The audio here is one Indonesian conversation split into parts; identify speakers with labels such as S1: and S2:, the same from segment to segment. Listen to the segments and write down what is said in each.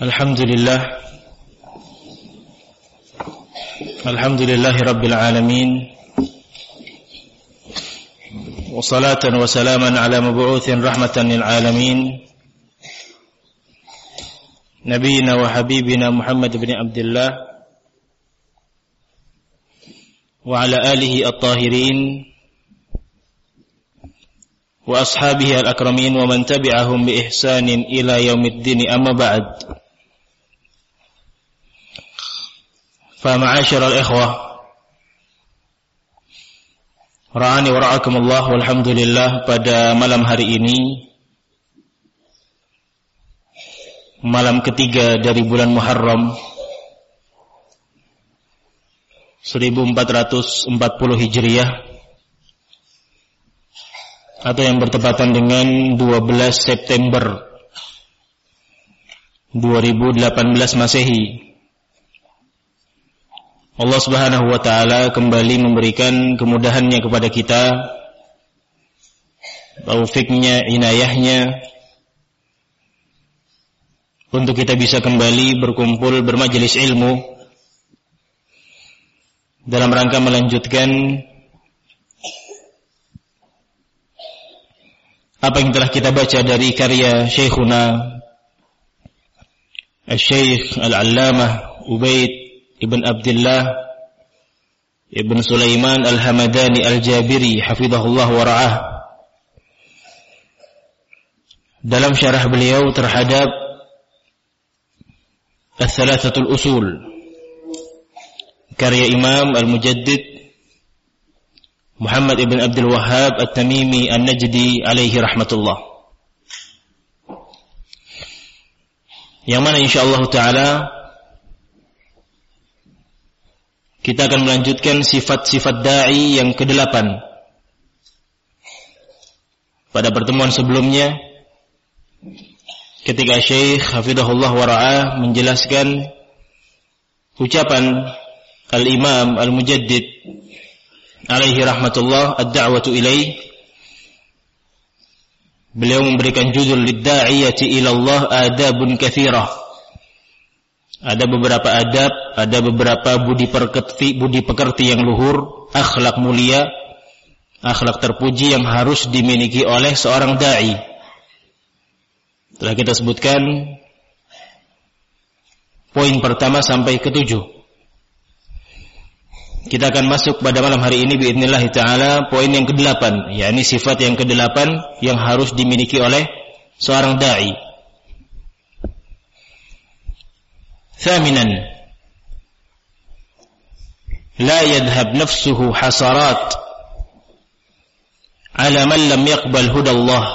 S1: الحمد لله. الحمد لله رب العالمين. وصلاة وسلاما على مبعوث رحمة للعالمين. نبينا وحبيبنا محمد بن عبد الله. وعلى آله الطاهرين. وأصحابه الأكرمين ومن تبعهم بإحسان إلى يوم الدين. أما بعد. فمعاشر الإخوة Ra'ani wa ra'akumullah walhamdulillah pada malam hari ini malam ketiga dari bulan Muharram 1440 Hijriah atau yang bertepatan dengan 12 September 2018 Masehi Allah Subhanahu wa taala kembali memberikan kemudahannya kepada kita taufiknya, inayahnya untuk kita bisa kembali berkumpul bermajelis ilmu dalam rangka melanjutkan apa yang telah kita baca dari karya Syekhuna Al-Syekh Al-Allamah Ubaid Ibn Abdullah Ibn Sulaiman Al-Hamadani Al-Jabiri Hafizahullah wa ra'ah Dalam syarah beliau terhadap Al-Thalathatul Usul Karya Imam Al-Mujaddid Muhammad Ibn Abdul Wahhab At-Tamimi An-Najdi alaihi rahmatullah Yang mana insyaAllah ta'ala Kita akan melanjutkan sifat-sifat da'i yang kedelapan. Pada pertemuan sebelumnya, ketika Syekh Hafidahullah Wara'ah menjelaskan ucapan Al-Imam Al-Mujaddid alaihi rahmatullah ad-da'watu ilaih beliau memberikan judul lid-da'iyati ila Allah adabun kathirah ada beberapa adab, ada beberapa budi pekerti, budi pekerti yang luhur, akhlak mulia, akhlak terpuji yang harus dimiliki oleh seorang dai. Telah kita sebutkan poin pertama sampai ketujuh. Kita akan masuk pada malam hari ini biidznillah taala poin yang kedelapan, yakni sifat yang kedelapan yang harus dimiliki oleh seorang dai. ثامنا لا يذهب نفسه حسرات على من لم يقبل هدى الله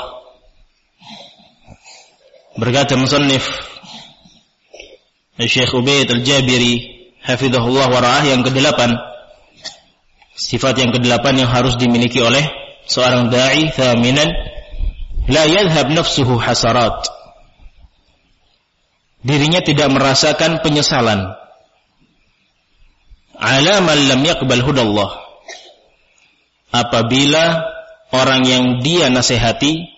S1: berkata musannif Syekh Ubaid Al-Jabiri hafizahullah wa ra'ah yang kedelapan sifat yang kedelapan yang harus dimiliki oleh seorang dai thaminan la yadhhab nafsuhu hasarat dirinya tidak merasakan penyesalan. Ala man lam yaqbal hudallah. Apabila orang yang dia nasihati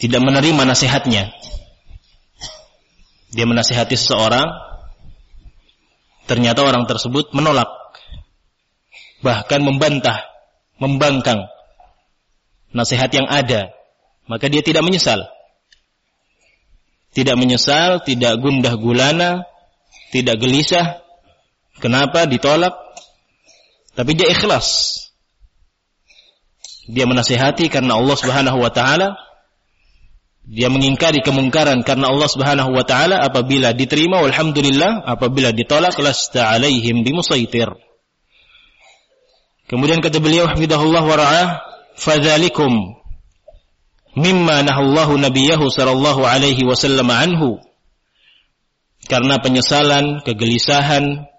S1: tidak menerima nasihatnya. Dia menasihati seseorang, ternyata orang tersebut menolak, bahkan membantah, membangkang nasihat yang ada, maka dia tidak menyesal tidak menyesal, tidak gundah gulana, tidak gelisah. Kenapa ditolak? Tapi dia ikhlas. Dia menasihati karena Allah Subhanahu wa taala. Dia mengingkari kemungkaran karena Allah Subhanahu wa taala apabila diterima alhamdulillah, apabila ditolak lasta alaihim bimusaitir. Kemudian kata beliau hafizahullah wa ra'ah, "Fadzalikum mimma nahallahu nabiyahu sallallahu alaihi wasallam anhu. Karena penyesalan, kegelisahan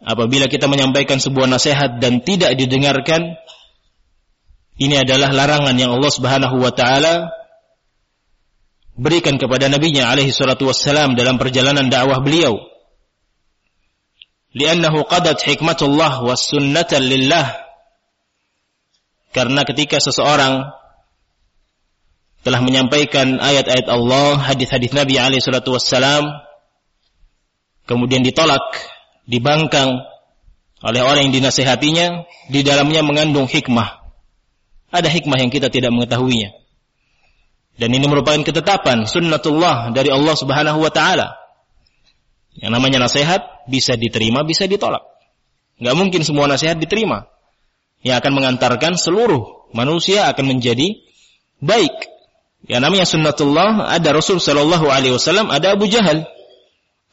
S1: apabila kita menyampaikan sebuah nasihat dan tidak didengarkan ini adalah larangan yang Allah Subhanahu wa taala berikan kepada nabinya alaihi salatu wassalam dalam perjalanan dakwah beliau. Li'annahu qadat hikmatullah was sunnatan lillah. Karena ketika seseorang telah menyampaikan ayat-ayat Allah, hadis-hadis Nabi alaihi salatu wassalam kemudian ditolak, dibangkang oleh orang yang dinasehatinya, di dalamnya mengandung hikmah. Ada hikmah yang kita tidak mengetahuinya. Dan ini merupakan ketetapan sunnatullah dari Allah Subhanahu wa taala. Yang namanya nasihat bisa diterima, bisa ditolak. Enggak mungkin semua nasihat diterima. Yang akan mengantarkan seluruh manusia akan menjadi baik. Yang namanya sunnatullah ada Rasul sallallahu alaihi wasallam, ada Abu Jahal.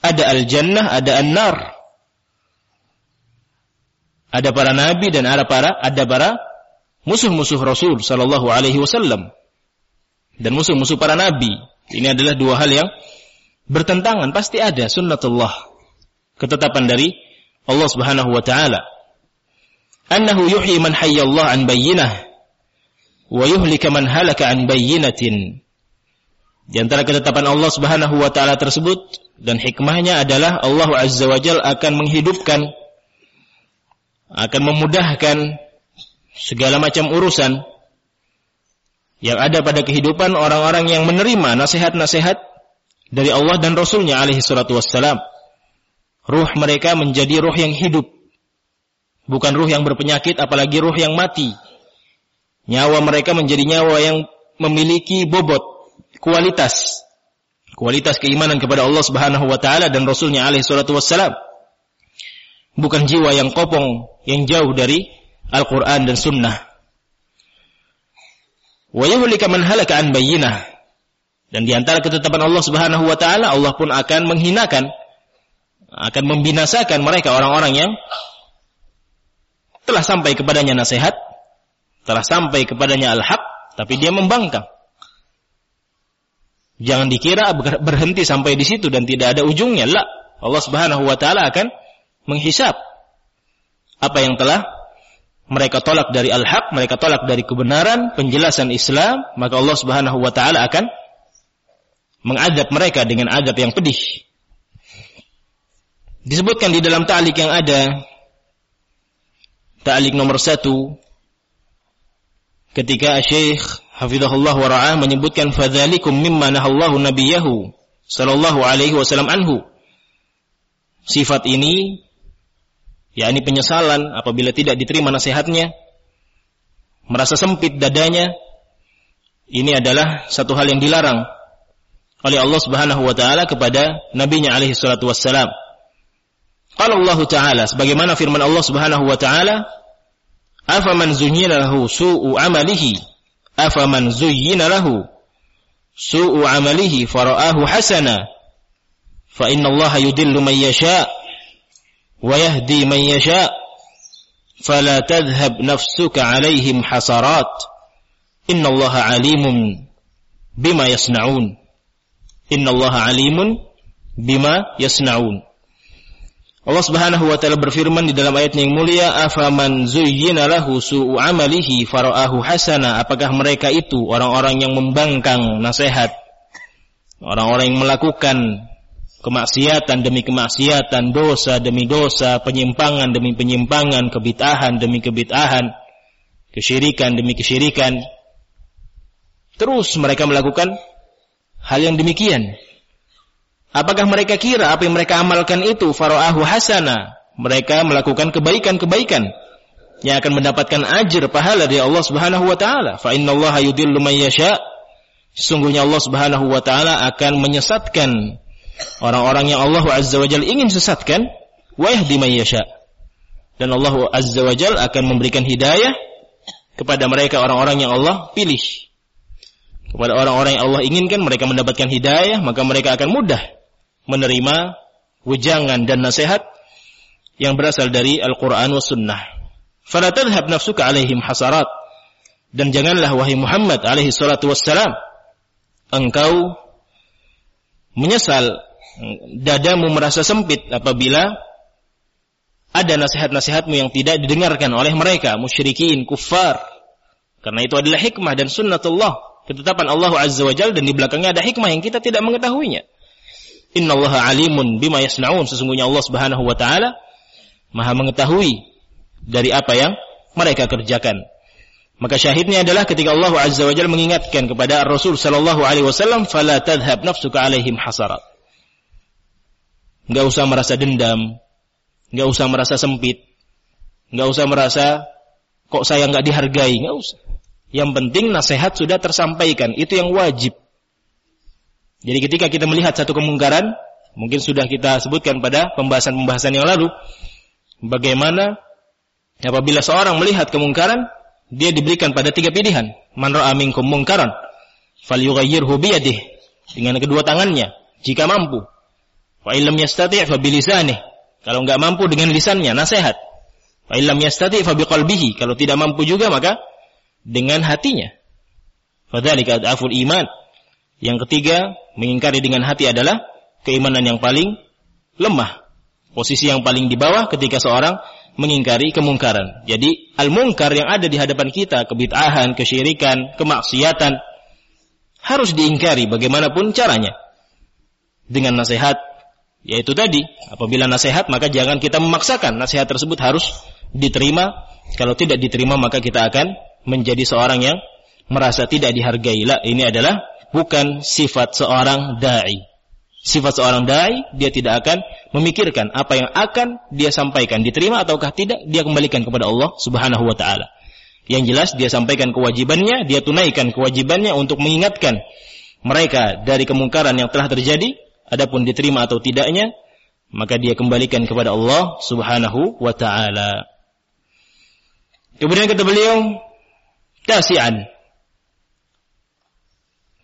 S1: Ada al-jannah, ada an-nar. Ada para nabi dan ada para ada para musuh-musuh Rasul sallallahu alaihi wasallam dan musuh-musuh para nabi. Ini adalah dua hal yang bertentangan, pasti ada sunnatullah. Ketetapan dari Allah Subhanahu wa taala. Annahu yuhyi man hayyallah an bayyinah wa yuhlika man halaka an bayyinatin. Di antara ketetapan Allah Subhanahu wa taala tersebut dan hikmahnya adalah Allah Azza wa Jal akan menghidupkan akan memudahkan segala macam urusan yang ada pada kehidupan orang-orang yang menerima nasihat-nasihat dari Allah dan Rasulnya alaihi salatu wassalam. Ruh mereka menjadi ruh yang hidup. Bukan ruh yang berpenyakit, apalagi ruh yang mati. Nyawa mereka menjadi nyawa yang memiliki bobot, kualitas. Kualitas keimanan kepada Allah subhanahu wa ta'ala dan Rasulnya alaihi salatu wassalam. Bukan jiwa yang kopong, yang jauh dari Al-Quran dan Sunnah wa yuhlika man halaka an bayyinah. Dan di antara ketetapan Allah Subhanahu wa taala Allah pun akan menghinakan akan membinasakan mereka orang-orang yang telah sampai kepadanya nasihat, telah sampai kepadanya al-haq, tapi dia membangkang. Jangan dikira berhenti sampai di situ dan tidak ada ujungnya. La, Allah Subhanahu wa taala akan menghisap apa yang telah mereka tolak dari al-haq, mereka tolak dari kebenaran, penjelasan Islam, maka Allah Subhanahu wa taala akan mengadab mereka dengan adab yang pedih. Disebutkan di dalam ta'liq yang ada ta'liq nomor satu ketika Syekh Hafizahullah wa ra'ah menyebutkan fadzalikum mimma nahallahu nabiyahu sallallahu alaihi wasallam anhu. Sifat ini yakni penyesalan apabila tidak diterima nasihatnya, merasa sempit dadanya, ini adalah satu hal yang dilarang oleh Allah Subhanahu wa taala kepada nabinya alaihi salatu wassalam. Qala Allah taala sebagaimana firman Allah Subhanahu wa taala, أفمن زين له سوء عمله؟ أفمن زين له سوء عمله فرآه حسنا؟ فإن الله يدل من يشاء ويهدي من يشاء. فلا تذهب نفسك عليهم حسرات. إن الله عليم بما يصنعون. إن الله عليم بما يصنعون. Allah Subhanahu wa taala berfirman di dalam ayat yang mulia, "Afaman zuyyina lahu su'u amalihi fara'ahu hasana?" Apakah mereka itu orang-orang yang membangkang nasihat? Orang-orang yang melakukan kemaksiatan demi kemaksiatan, dosa demi dosa, penyimpangan demi penyimpangan, kebitahan demi kebitahan, kesyirikan demi kesyirikan. Terus mereka melakukan hal yang demikian. Apakah mereka kira apa yang mereka amalkan itu faraahu hasana? Mereka melakukan kebaikan-kebaikan yang akan mendapatkan ajr pahala dari Allah Subhanahu wa taala. Fa innallaha yudhillu man yasha. Sungguhnya Allah Subhanahu wa taala akan menyesatkan Orang-orang yang Allah Azza wa Jal ingin sesatkan, wa yahdi man yasha. Dan Allah Azza wa Jal akan memberikan hidayah kepada mereka orang-orang yang Allah pilih. Kepada orang-orang yang Allah inginkan mereka mendapatkan hidayah, maka mereka akan mudah menerima wejangan dan nasihat yang berasal dari Al-Quran wa Sunnah. Fala tadhhab nafsuka alaihim hasarat. Dan janganlah wahai Muhammad alaihi salatu wassalam, engkau menyesal dadamu merasa sempit apabila ada nasihat-nasihatmu yang tidak didengarkan oleh mereka musyrikin kufar karena itu adalah hikmah dan sunnatullah ketetapan Allah Azza wa Jalla dan di belakangnya ada hikmah yang kita tidak mengetahuinya innallaha alimun bima yasnaun sesungguhnya Allah Subhanahu wa taala maha mengetahui dari apa yang mereka kerjakan Maka syahidnya adalah ketika Allah Azza wa Jalla mengingatkan kepada Rasul sallallahu alaihi wasallam, "Fala tadhhab nafsuka alaihim hasarat." Enggak usah merasa dendam, enggak usah merasa sempit, enggak usah merasa kok saya enggak dihargai, enggak usah. Yang penting nasihat sudah tersampaikan, itu yang wajib. Jadi ketika kita melihat satu kemungkaran, mungkin sudah kita sebutkan pada pembahasan-pembahasan yang lalu, bagaimana apabila seorang melihat kemungkaran, dia diberikan pada tiga pilihan. Man ra'a minkum munkaran falyughayyirhu biyadihi dengan kedua tangannya jika mampu. Wa illam yastati' fa bilisanih. Kalau enggak mampu dengan lisannya nasihat. Wa illam yastati' fa biqalbihi. Kalau tidak mampu juga maka dengan hatinya. Fadzalika adaful iman. Yang ketiga, mengingkari dengan hati adalah keimanan yang paling lemah. Posisi yang paling di bawah ketika seorang mengingkari kemungkaran. Jadi al-mungkar yang ada di hadapan kita, kebid'ahan, kesyirikan, kemaksiatan harus diingkari bagaimanapun caranya. Dengan nasihat yaitu tadi, apabila nasihat maka jangan kita memaksakan nasihat tersebut harus diterima. Kalau tidak diterima maka kita akan menjadi seorang yang merasa tidak dihargai. Lah, ini adalah bukan sifat seorang dai sifat seorang dai, dia tidak akan memikirkan apa yang akan dia sampaikan, diterima ataukah tidak, dia kembalikan kepada Allah Subhanahu wa taala. Yang jelas dia sampaikan kewajibannya, dia tunaikan kewajibannya untuk mengingatkan mereka dari kemungkaran yang telah terjadi, adapun diterima atau tidaknya, maka dia kembalikan kepada Allah Subhanahu wa taala. Kemudian kata beliau, tasian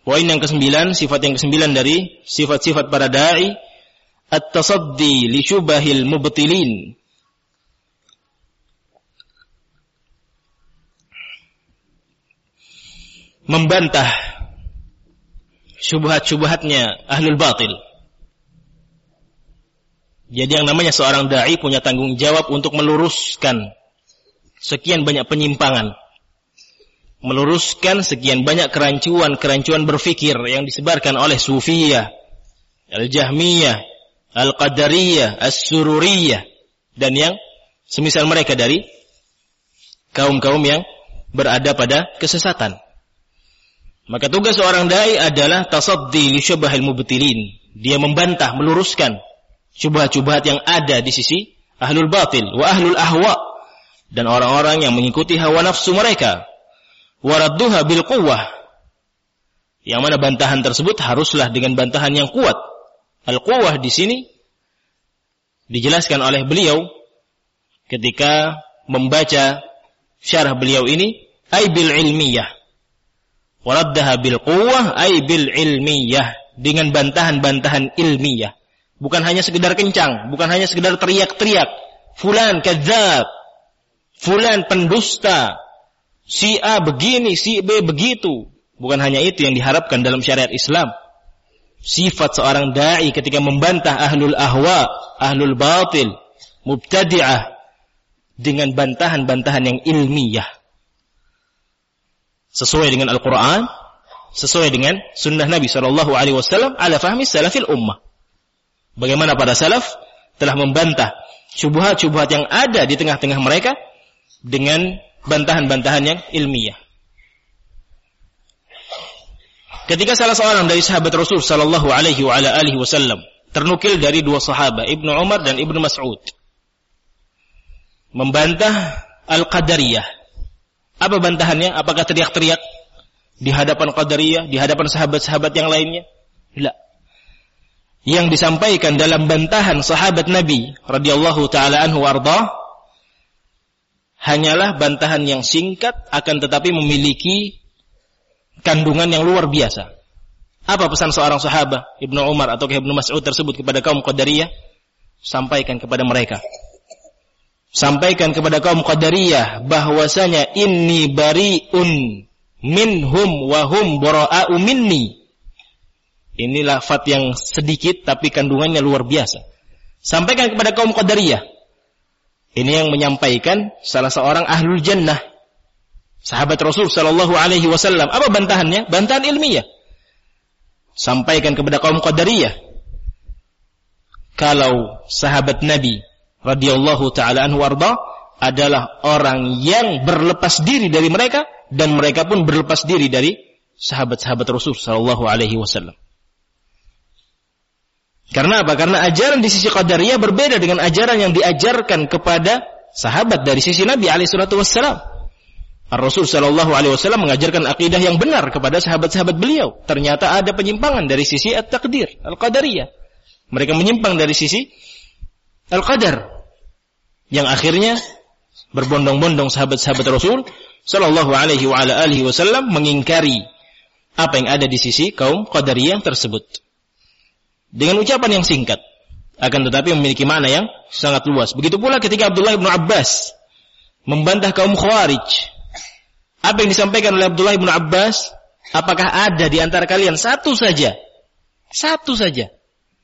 S1: Poin yang kesembilan, sifat yang kesembilan dari sifat-sifat para da'i, at-tasaddi li syubahil mubtilin. Membantah syubhat-syubhatnya ahlul batil. Jadi yang namanya seorang da'i punya tanggung jawab untuk meluruskan sekian banyak penyimpangan meluruskan sekian banyak kerancuan-kerancuan berfikir yang disebarkan oleh Sufiyah, Al-Jahmiyah, Al-Qadariyah, As-Sururiyah dan yang semisal mereka dari kaum-kaum yang berada pada kesesatan. Maka tugas seorang dai adalah tasaddi li syubahil mubtilin. Dia membantah, meluruskan syubhat-syubhat yang ada di sisi ahlul batil wa ahlul ahwa dan orang-orang yang mengikuti hawa nafsu mereka waradduha bil quwwah. Yang mana bantahan tersebut haruslah dengan bantahan yang kuat. Al-quwwah di sini dijelaskan oleh beliau ketika membaca syarah beliau ini ay bil ilmiyah. Waraddaha bil quwwah ay bil ilmiyah dengan bantahan-bantahan ilmiah. Bukan hanya sekedar kencang, bukan hanya sekedar teriak-teriak. Fulan kadzab. Fulan pendusta si A begini, si B begitu. Bukan hanya itu yang diharapkan dalam syariat Islam. Sifat seorang dai ketika membantah ahlul ahwa, ahlul batil, mubtadi'ah dengan bantahan-bantahan yang ilmiah. Sesuai dengan Al-Qur'an, sesuai dengan sunnah Nabi wasallam ala fahmi salafil ummah. Bagaimana para salaf telah membantah syubhat-syubhat yang ada di tengah-tengah mereka dengan bantahan-bantahan yang ilmiah. Ketika salah seorang dari sahabat Rasul sallallahu alaihi wa alihi wasallam ternukil dari dua sahabat Ibnu Umar dan Ibnu Mas'ud membantah Al-Qadariyah. Apa bantahannya? Apakah teriak-teriak di hadapan Qadariyah, di hadapan sahabat-sahabat yang lainnya? Tidak. Yang disampaikan dalam bantahan sahabat Nabi radhiyallahu taala anhu hanyalah bantahan yang singkat akan tetapi memiliki kandungan yang luar biasa. Apa pesan seorang sahabat Ibnu Umar atau Ibnu Mas'ud tersebut kepada kaum Qadariyah? Sampaikan kepada mereka. Sampaikan kepada kaum Qadariyah bahwasanya inni bariun minhum wa hum bara'u minni. Ini lafaz yang sedikit tapi kandungannya luar biasa. Sampaikan kepada kaum Qadariyah ini yang menyampaikan salah seorang ahlul jannah. Sahabat Rasul sallallahu alaihi wasallam. Apa bantahannya? Bantahan ilmiah. Sampaikan kepada kaum Qadariyah. Kalau sahabat Nabi radhiyallahu taala anhu warda adalah orang yang berlepas diri dari mereka dan mereka pun berlepas diri dari sahabat-sahabat Rasul sallallahu alaihi wasallam. Karena apa? Karena ajaran di sisi Qadariyah berbeda dengan ajaran yang diajarkan kepada sahabat dari sisi Nabi alaihi salatu. Rasul Shallallahu Alaihi Wasallam mengajarkan akidah yang benar kepada sahabat-sahabat beliau. Ternyata ada penyimpangan dari sisi at-takdir, al-qadariyah. Mereka menyimpang dari sisi al-qadar. Yang akhirnya berbondong-bondong sahabat-sahabat Rasul Shallallahu Alaihi Wasallam mengingkari apa yang ada di sisi kaum qadariyah tersebut. Dengan ucapan yang singkat, akan tetapi memiliki makna yang sangat luas. Begitu pula ketika Abdullah bin Abbas membantah kaum Khawarij apa yang disampaikan oleh Abdullah bin Abbas? Apakah ada di antara kalian satu saja? Satu saja.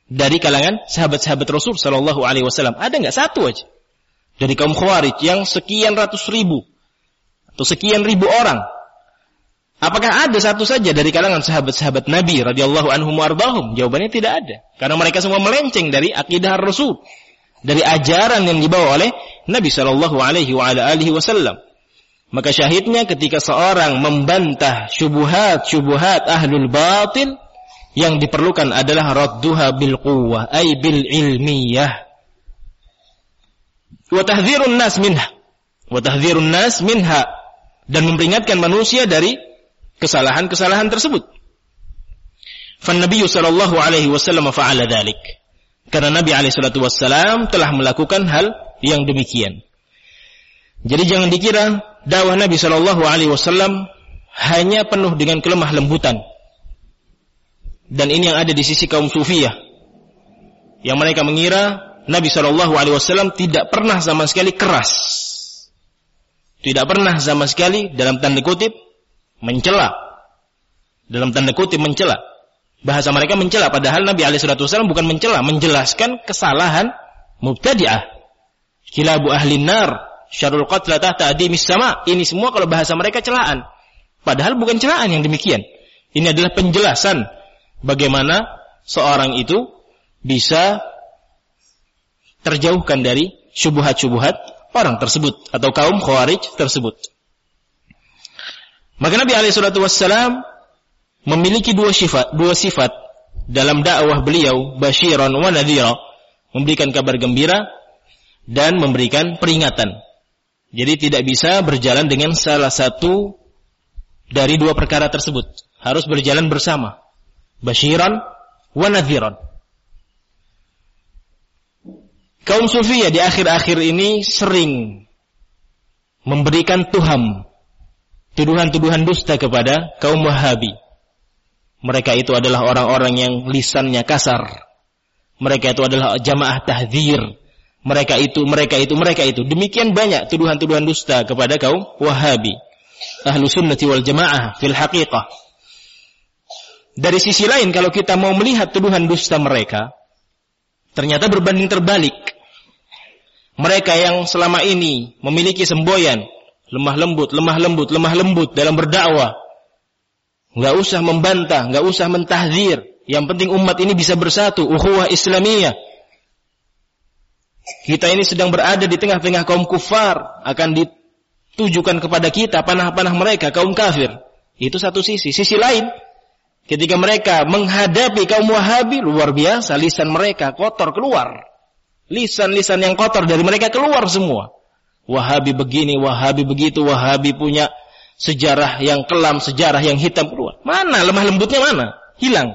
S1: Dari kalangan sahabat-sahabat Rasul Sallallahu Alaihi Wasallam. Ada nggak satu aja? Dari kaum Khawarij yang sekian ratus ribu. Atau sekian ribu orang. Apakah ada satu saja dari kalangan sahabat-sahabat Nabi radhiyallahu anhum wardahum? Jawabannya tidak ada. Karena mereka semua melenceng dari akidah Rasul. Dari ajaran yang dibawa oleh Nabi Shallallahu alaihi wasallam. Maka syahidnya ketika seorang membantah syubuhat-syubuhat ahlul batil yang diperlukan adalah radduha bil quwwah ay bil ilmiyah wa tahdhirun nas minha wa tahdhirun nas minha dan memperingatkan manusia dari kesalahan-kesalahan tersebut. Fan Nabi sallallahu alaihi wasallam fa'ala dzalik. Karena Nabi alaihi salatu wasallam telah melakukan hal yang demikian. Jadi jangan dikira dakwah Nabi Shallallahu Alaihi Wasallam hanya penuh dengan kelemah lembutan. Dan ini yang ada di sisi kaum sufiyah. Yang mereka mengira Nabi Shallallahu Alaihi Wasallam tidak pernah sama sekali keras. Tidak pernah sama sekali dalam tanda kutip mencela. Dalam tanda kutip mencela. Bahasa mereka mencela padahal Nabi alaihi wasallam bukan mencela, menjelaskan kesalahan mubtadi'ah. Kilabu ahli nar syarul qatla tahta adimis sama. Ini semua kalau bahasa mereka celaan. Padahal bukan celaan yang demikian. Ini adalah penjelasan bagaimana seorang itu bisa terjauhkan dari syubhat-syubhat orang tersebut atau kaum khawarij tersebut. Maka Nabi wassalam memiliki dua sifat, dua sifat dalam dakwah beliau, basyiran wa nadhira, memberikan kabar gembira dan memberikan peringatan. Jadi tidak bisa berjalan dengan salah satu dari dua perkara tersebut. Harus berjalan bersama. Bashiran wa nadhiran. Kaum Sufiyah di akhir-akhir ini sering memberikan tuham, tuduhan-tuduhan dusta kepada kaum Wahabi. Mereka itu adalah orang-orang yang lisannya kasar. Mereka itu adalah jamaah tahdzir mereka itu, mereka itu, mereka itu. Demikian banyak tuduhan-tuduhan dusta kepada kaum Wahabi. Ahlu sunnati wal jamaah fil haqiqah. Dari sisi lain kalau kita mau melihat tuduhan dusta mereka, ternyata berbanding terbalik. Mereka yang selama ini memiliki semboyan, lemah lembut, lemah lembut, lemah lembut dalam berdakwah. Enggak usah membantah, enggak usah mentahzir. Yang penting umat ini bisa bersatu, ukhuwah Islamiyah kita ini sedang berada di tengah-tengah kaum kufar akan ditujukan kepada kita panah-panah mereka kaum kafir. Itu satu sisi. Sisi lain, ketika mereka menghadapi kaum Wahabi luar biasa lisan mereka kotor keluar. Lisan-lisan yang kotor dari mereka keluar semua. Wahabi begini, Wahabi begitu, Wahabi punya sejarah yang kelam, sejarah yang hitam keluar. Mana lemah lembutnya mana? Hilang.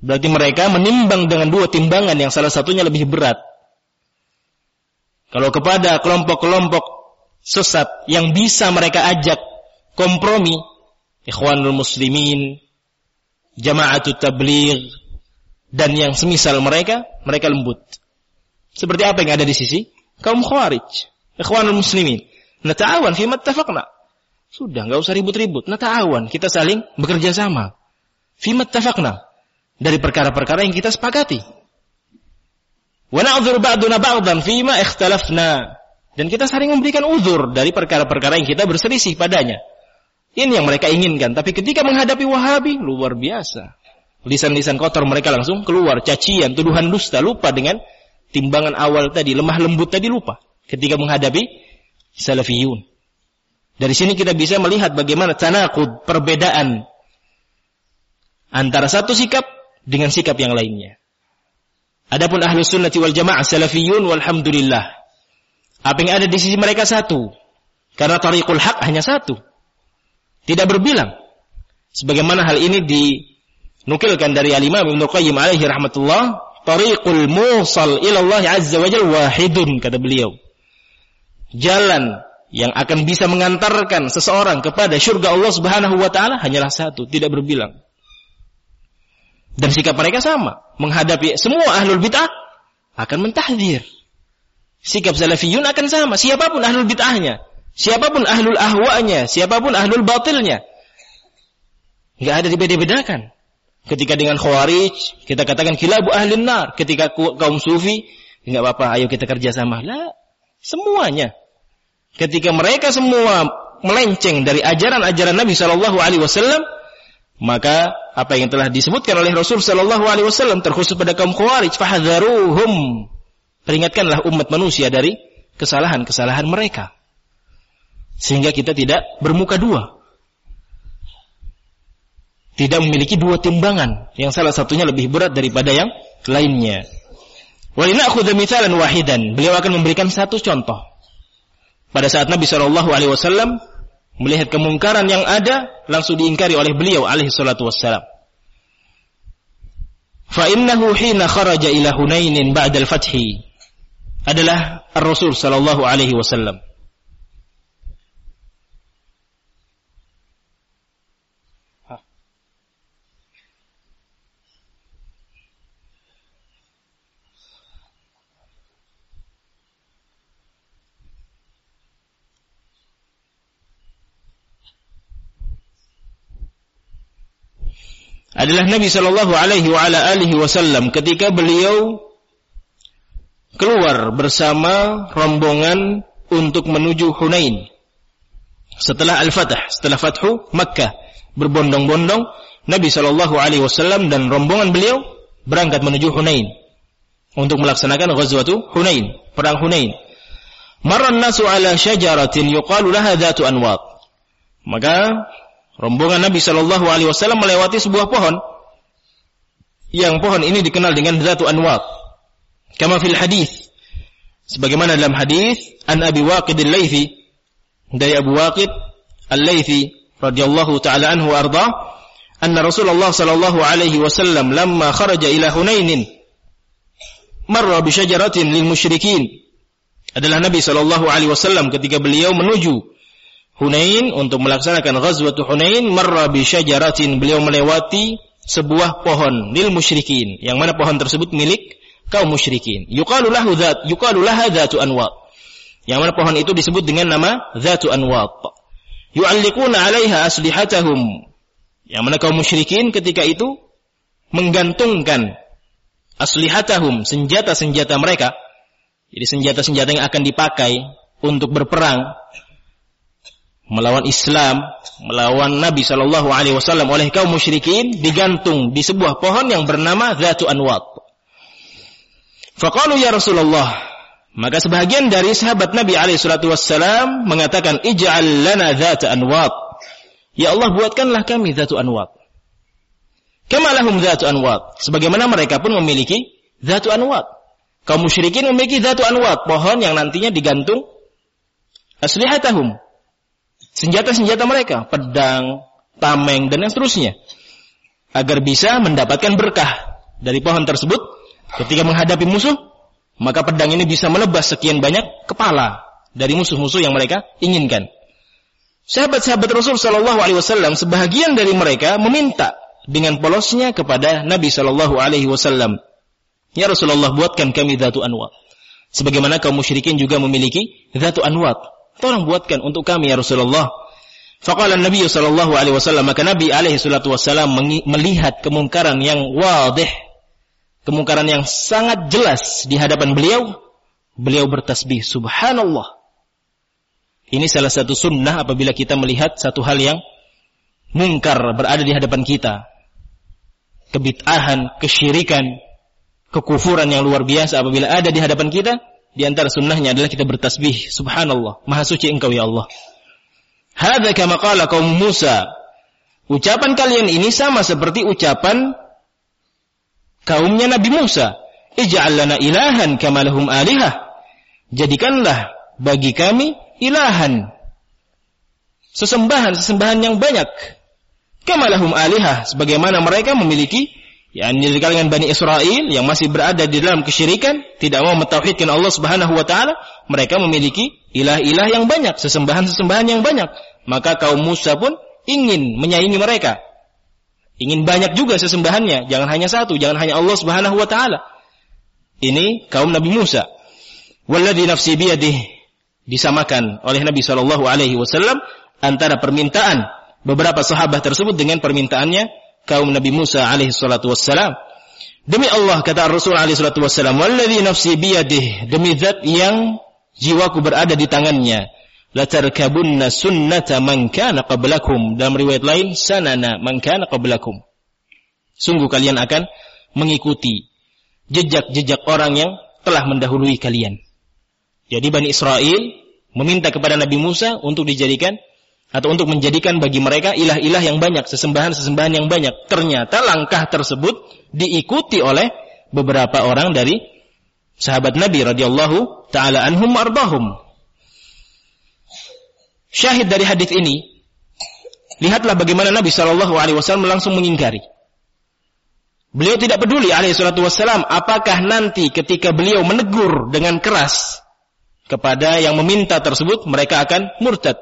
S1: Berarti mereka menimbang dengan dua timbangan yang salah satunya lebih berat. Kalau kepada kelompok-kelompok sesat yang bisa mereka ajak kompromi, ikhwanul muslimin, jama'atut tabligh, dan yang semisal mereka, mereka lembut. Seperti apa yang ada di sisi kaum khawarij, ikhwanul muslimin. Nata'awan fi mattafaqna. Sudah, nggak usah ribut-ribut. Nata'awan, kita saling bekerja sama. Fi mattafaqna. Dari perkara-perkara yang kita sepakati. Wa na'dzur ba'duna ba'dan fima ikhtalafna. Dan kita sering memberikan uzur dari perkara-perkara yang kita berselisih padanya. Ini yang mereka inginkan. Tapi ketika menghadapi Wahabi, luar biasa. Lisan-lisan kotor mereka langsung keluar. Cacian, tuduhan dusta. Lupa dengan timbangan awal tadi. Lemah lembut tadi lupa. Ketika menghadapi Salafiyun. Dari sini kita bisa melihat bagaimana tanakud, perbedaan antara satu sikap dengan sikap yang lainnya. Adapun ahlu sunnati wal jamaah salafiyun walhamdulillah. Apa yang ada di sisi mereka satu. Karena tariqul haq hanya satu. Tidak berbilang. Sebagaimana hal ini dinukilkan dari al-imam Ibn Qayyim alaihi rahmatullah. Tariqul musal ilallah azza wa jal wahidun, kata beliau. Jalan yang akan bisa mengantarkan seseorang kepada syurga Allah subhanahu wa ta'ala hanyalah satu, tidak berbilang. Dan sikap mereka sama. Menghadapi semua ahlul bid'ah akan mentahdir. Sikap salafiyun akan sama. Siapa pun ahlul bid'ahnya. Siapa pun ahlul ahwa'nya. Siapa pun ahlul batilnya. Nggak ada dibeda-bedakan. Ketika dengan khawarij, kita katakan kilabu ahlin nar. Ketika kaum sufi, nggak apa-apa, ayo kita kerjasama. Lah, semuanya. Ketika mereka semua melenceng dari ajaran-ajaran Nabi Shallallahu Alaihi Wasallam, maka apa yang telah disebutkan oleh Rasul sallallahu alaihi wasallam terkhusus pada kaum Khawarij fahadzaruhum peringatkanlah umat manusia dari kesalahan-kesalahan mereka. Sehingga kita tidak bermuka dua. Tidak memiliki dua timbangan. Yang salah satunya lebih berat daripada yang lainnya. Walinakhudha mithalan wahidan. Beliau akan memberikan satu contoh pada saat Nabi sallallahu alaihi wasallam melihat kemungkaran yang ada langsung diingkari oleh beliau alaihi salatu wassalam. Fa innahu hina kharaja ila Hunainin ba'da al-fathi adalah Ar-Rasul sallallahu alaihi wasallam. Adalah Nabi Shallallahu Alaihi Wasallam ketika beliau keluar bersama rombongan untuk menuju Hunain. Setelah Al-Fatah, setelah Fathu Makkah, berbondong-bondong Nabi Shallallahu Alaihi Wasallam dan rombongan beliau berangkat menuju Hunain untuk melaksanakan Ghazwatu Hunain, perang Hunain. Marran nasu ala syajaratin yuqalu laha dhatu anwat. Maka Rombongan Nabi Shallallahu Alaihi Wasallam melewati sebuah pohon yang pohon ini dikenal dengan Zatu Anwat. Kama fil hadis. Sebagaimana dalam hadis an Abi Waqid al-Laythi dari Abu Waqid al-Laythi radhiyallahu taala anhu arda anna Rasulullah sallallahu alaihi wasallam lamma kharaja ila Hunain marra bi syajaratin lil musyrikin adalah Nabi sallallahu alaihi wasallam ketika beliau menuju Hunain untuk melaksanakan ghazwatu Hunain marra bi syajaratin beliau melewati sebuah pohon lil musyrikin. Yang mana pohon tersebut milik kaum musyrikin. Yuqalu lahu dzat yuqalu laha dzatu anwat yang mana pohon itu disebut dengan nama dzatu anwat yu'alliquna 'alaiha aslihatahum. Yang mana kaum musyrikin ketika itu menggantungkan aslihatahum senjata-senjata mereka. Jadi senjata-senjata yang akan dipakai untuk berperang melawan Islam, melawan Nabi Shallallahu Alaihi Wasallam oleh kaum musyrikin digantung di sebuah pohon yang bernama Zatu Anwat. Fakalu ya Rasulullah. Maka sebagian dari sahabat Nabi alaihi salatu wassalam mengatakan ij'al lana Zatu Anwat. Ya Allah buatkanlah kami Zatu Anwat. Kama lahum Zatu Anwat. Sebagaimana mereka pun memiliki Zatu Anwat. Kaum musyrikin memiliki Zatu Anwat, pohon yang nantinya digantung aslihatahum, senjata-senjata mereka, pedang, tameng, dan yang seterusnya. Agar bisa mendapatkan berkah dari pohon tersebut ketika menghadapi musuh, maka pedang ini bisa melebas sekian banyak kepala dari musuh-musuh yang mereka inginkan. Sahabat-sahabat Rasul Shallallahu Alaihi Wasallam sebahagian dari mereka meminta dengan polosnya kepada Nabi Shallallahu Alaihi Wasallam, Ya Rasulullah buatkan kami datu anwat. Sebagaimana kaum musyrikin juga memiliki datu anwat. Tolong buatkan untuk kami ya Rasulullah. Faqala Nabi sallallahu alaihi wasallam maka Nabi alaihi salatu wasallam melihat kemungkaran yang wadih, kemungkaran yang sangat jelas di hadapan beliau, beliau bertasbih subhanallah. Ini salah satu sunnah apabila kita melihat satu hal yang mungkar berada di hadapan kita. Kebid'ahan, kesyirikan, kekufuran yang luar biasa apabila ada di hadapan kita, di antara sunnahnya adalah kita bertasbih, subhanallah, maha suci engkau ya Allah. Hadza kama qala kaum Musa. Ucapan kalian ini sama seperti ucapan kaumnya Nabi Musa. Ij'al lana ilahan kama lahum alihah. Jadikanlah bagi kami ilahan. Sesembahan-sesembahan yang banyak. Kama lahum alihah. Sebagaimana mereka memiliki yang dari kalangan Bani Israel yang masih berada di dalam kesyirikan, tidak mau mentauhidkan Allah Subhanahu wa taala, mereka memiliki ilah-ilah yang banyak, sesembahan-sesembahan yang banyak. Maka kaum Musa pun ingin menyaingi mereka. Ingin banyak juga sesembahannya, jangan hanya satu, jangan hanya Allah Subhanahu wa taala. Ini kaum Nabi Musa. Walladzi nafsi biyadih disamakan oleh Nabi sallallahu alaihi wasallam antara permintaan beberapa sahabat tersebut dengan permintaannya kaum Nabi Musa alaihi salatu wassalam. Demi Allah kata Rasul alaihi salatu wassalam, "Walladzi nafsi biyadih," demi zat yang jiwaku berada di tangannya. La tarkabunna sunnata man kana qablakum. Dalam riwayat lain, sanana man kana qablakum. Sungguh kalian akan mengikuti jejak-jejak orang yang telah mendahului kalian. Jadi Bani Israel meminta kepada Nabi Musa untuk dijadikan atau untuk menjadikan bagi mereka ilah-ilah yang banyak, sesembahan-sesembahan yang banyak. Ternyata langkah tersebut diikuti oleh beberapa orang dari sahabat Nabi radhiyallahu taala anhum arbahum. Syahid dari hadis ini, lihatlah bagaimana Nabi Shallallahu alaihi wasallam langsung mengingkari. Beliau tidak peduli alaihi salatu wasallam apakah nanti ketika beliau menegur dengan keras kepada yang meminta tersebut mereka akan murtad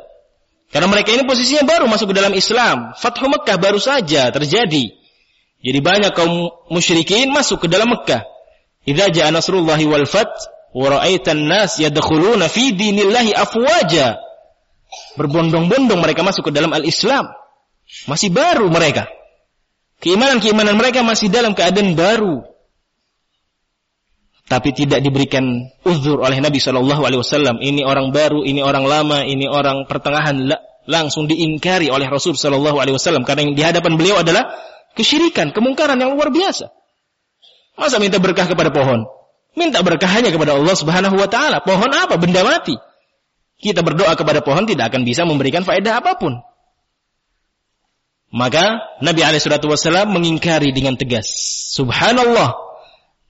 S1: karena mereka ini posisinya baru masuk ke dalam Islam. Fathu Mekah baru saja terjadi. Jadi banyak kaum musyrikin masuk ke dalam Mekah. Idza ja'a nasrullahi wal fath wa ra'aitan nas yadkhuluna fi dinillahi afwaja. Berbondong-bondong mereka masuk ke dalam al-Islam. Masih baru mereka. Keimanan-keimanan mereka masih dalam keadaan baru. Tapi tidak diberikan uzur oleh Nabi Shallallahu Alaihi Wasallam. Ini orang baru, ini orang lama, ini orang pertengahan langsung diingkari oleh Rasul Shallallahu Alaihi Wasallam karena yang di hadapan beliau adalah kesyirikan, kemungkaran yang luar biasa. Masa minta berkah kepada pohon? Minta berkah hanya kepada Allah Subhanahu Wa Taala. Pohon apa? Benda mati. Kita berdoa kepada pohon tidak akan bisa memberikan faedah apa pun. Maka Nabi Alaihissalam mengingkari dengan tegas. Subhanallah.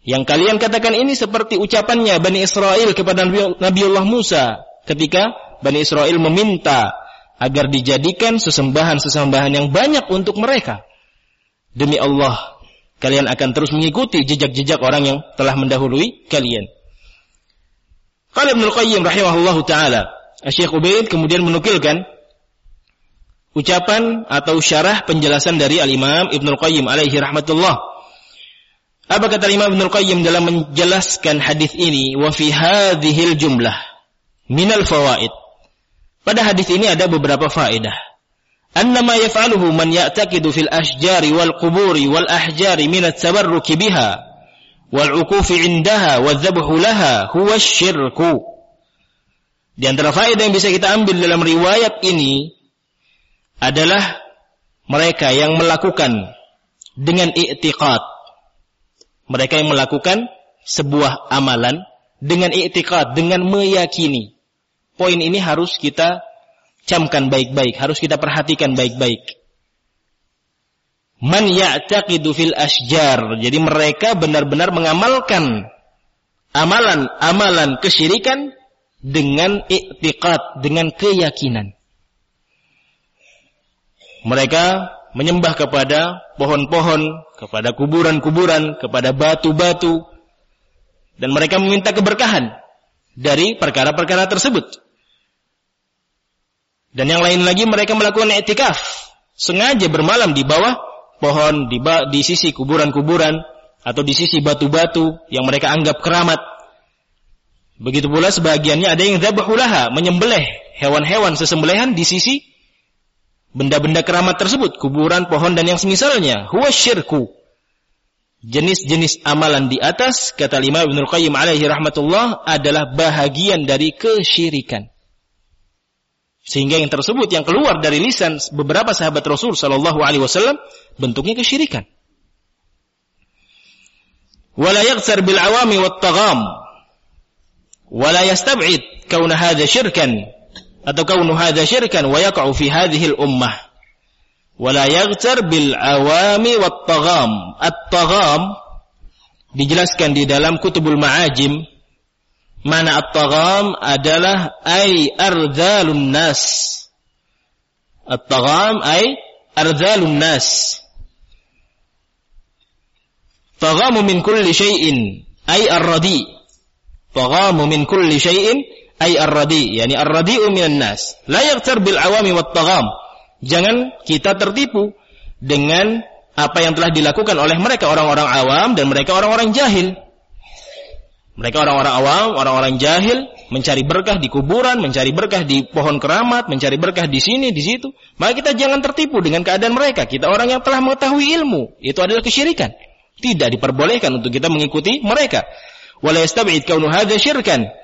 S1: Yang kalian katakan ini seperti ucapannya Bani Israel kepada Nabiullah Musa ketika Bani Israel meminta agar dijadikan sesembahan-sesembahan yang banyak untuk mereka. Demi Allah, kalian akan terus mengikuti jejak-jejak orang yang telah mendahului kalian. Qala Ibnu Qayyim rahimahullahu taala, Syekh Ubaid kemudian menukilkan ucapan atau syarah penjelasan dari Al-Imam Ibnu Qayyim alaihi rahmatullah. Apa kata Imam Ibnu Qayyim dalam menjelaskan hadis ini? Wa fi hadhil jumlah minal fawaid pada hadis ini ada beberapa faedah. Annama yaf'aluhu man ya'taqidu fil ashjari wal quburi wal ahjari min at-tabarruk biha wal 'ukufi 'indaha wa dhabhu laha huwa syirku. Di antara faedah yang bisa kita ambil dalam riwayat ini adalah mereka yang melakukan dengan i'tiqad. Mereka yang melakukan sebuah amalan dengan i'tiqad, dengan meyakini poin ini harus kita camkan baik-baik, harus kita perhatikan baik-baik. Man ya'taqidu fil asjar. Jadi mereka benar-benar mengamalkan amalan-amalan kesyirikan dengan i'tiqad, dengan keyakinan. Mereka menyembah kepada pohon-pohon, kepada kuburan-kuburan, kepada batu-batu, dan mereka meminta keberkahan dari perkara-perkara tersebut. Dan yang lain lagi mereka melakukan etikaf. Sengaja bermalam di bawah pohon, di, di sisi kuburan-kuburan, atau di sisi batu-batu yang mereka anggap keramat. Begitu pula sebagiannya ada yang menyembelih hewan-hewan sesembelihan di sisi benda-benda keramat tersebut, kuburan, pohon, dan yang semisalnya. Huwa syirku. Jenis-jenis amalan di atas, kata lima Ibn Qayyim alaihi rahmatullah, adalah bahagian dari kesyirikan. Sehingga yang tersebut yang keluar dari lisan beberapa sahabat Rasul sallallahu alaihi wasallam bentuknya kesyirikan. Wala yaghsar bil awami wat tagham. Wala yastab'id kauna hadha syirkan atau kaunu hadza syirkan wa yaqa'u fi hadhihi al-ummah wala yaghtar bil awami wat tagham at-tagham dijelaskan di dalam kutubul ma'ajim mana at-tagham adalah ay ardhalun nas at-tagham ay ardhalun nas taghamu min kulli syai'in ay ar-radi taghamu min kulli syai'in ay ar-radi yani ar-radi'u minan nas. La yaghtar bil awami wat tagham. Jangan kita tertipu dengan apa yang telah dilakukan oleh mereka orang-orang awam dan mereka orang-orang jahil. Mereka orang-orang awam orang-orang jahil mencari berkah di kuburan mencari berkah di pohon keramat mencari berkah di sini di situ. Maka kita jangan tertipu dengan keadaan mereka. Kita orang yang telah mengetahui ilmu. Itu adalah kesyirikan. Tidak diperbolehkan untuk kita mengikuti mereka. Wala yastab'id kaunu hadza syirkan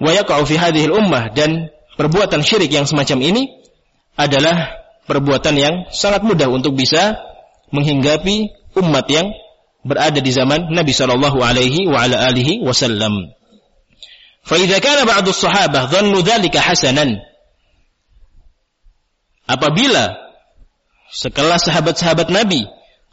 S1: wa yaqa'u fi hadhihi ummah dan perbuatan syirik yang semacam ini adalah perbuatan yang sangat mudah untuk bisa menghinggapi umat yang berada di zaman Nabi sallallahu alaihi wa ala wasallam. Sahabah dhannu hasanan apabila sekelas sahabat-sahabat Nabi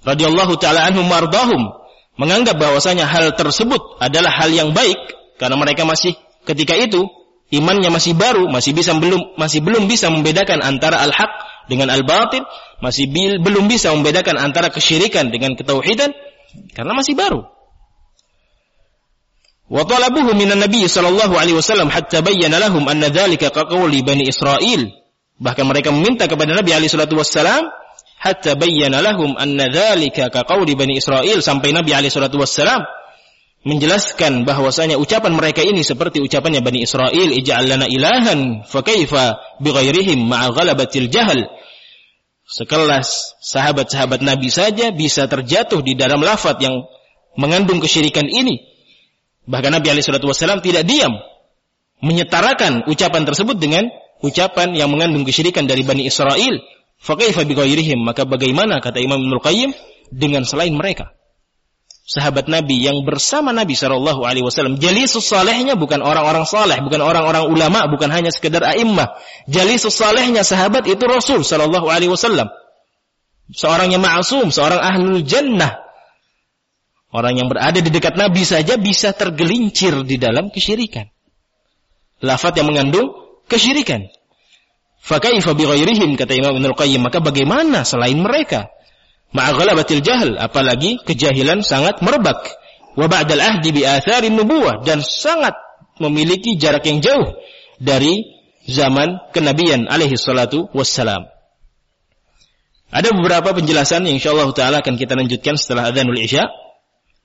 S1: radhiyallahu taala anhum mardahum menganggap bahwasanya hal tersebut adalah hal yang baik karena mereka masih ketika itu imannya masih baru, masih bisa belum masih belum bisa membedakan antara al-haq dengan al-batil, masih bil, belum bisa membedakan antara kesyirikan dengan ketauhidan karena masih baru. Wa talabuhu minan Nabi sallallahu alaihi wasallam hatta bayyana lahum anna dzalika kaqawli Bani Israil. Bahkan mereka meminta kepada Nabi alaihi salatu wassalam hatta bayyana lahum anna dzalika kaqawli Bani Israil sampai Nabi alaihi salatu wassalam menjelaskan bahwasanya ucapan mereka ini seperti ucapannya Bani Israel ij'al lana ilahan fa kaifa bighairihim ma'a ghalabatil jahl. Sekelas sahabat-sahabat Nabi saja bisa terjatuh di dalam lafaz yang mengandung kesyirikan ini. Bahkan Nabi alaihi wasallam tidak diam menyetarakan ucapan tersebut dengan ucapan yang mengandung kesyirikan dari Bani Israel. Fa kaifa bighairihim. Maka bagaimana kata Imam Ibnu Qayyim dengan selain mereka sahabat Nabi yang bersama Nabi Shallallahu Alaihi Wasallam. Jalisus salehnya bukan orang-orang saleh, bukan orang-orang ulama, bukan hanya sekedar a'immah. Jalisus salehnya sahabat itu Rasul Shallallahu Alaihi Wasallam. Seorang yang ma'asum, seorang ahlul jannah. Orang yang berada di dekat Nabi saja bisa tergelincir di dalam kesyirikan. Lafat yang mengandung kesyirikan. Fakaifa bi kata Imam Ibnu maka bagaimana selain mereka? Ma'aghalabatil jahl apalagi kejahilan sangat merebak. Wa ba'dal ahdi bi atharin nubuwah dan sangat memiliki jarak yang jauh dari zaman kenabian alaihi salatu wassalam. Ada beberapa penjelasan yang insyaallah taala akan kita lanjutkan setelah adzanul isya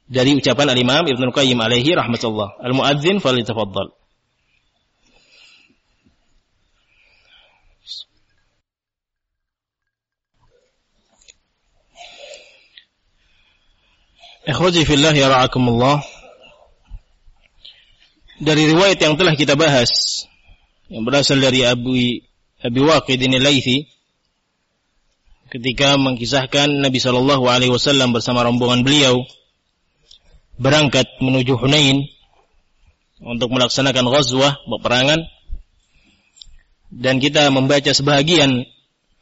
S1: dari ucapan al-Imam Ibnu Qayyim alaihi rahmatullah. Al-muadzin falyatafaddal Ikhwaji fillah ya ra'akumullah. Dari riwayat yang telah kita bahas yang berasal dari Abu Abi Waqid ini Laithi ketika mengkisahkan Nabi Shallallahu alaihi wasallam bersama rombongan beliau berangkat menuju Hunain untuk melaksanakan ghazwah peperangan dan kita membaca sebahagian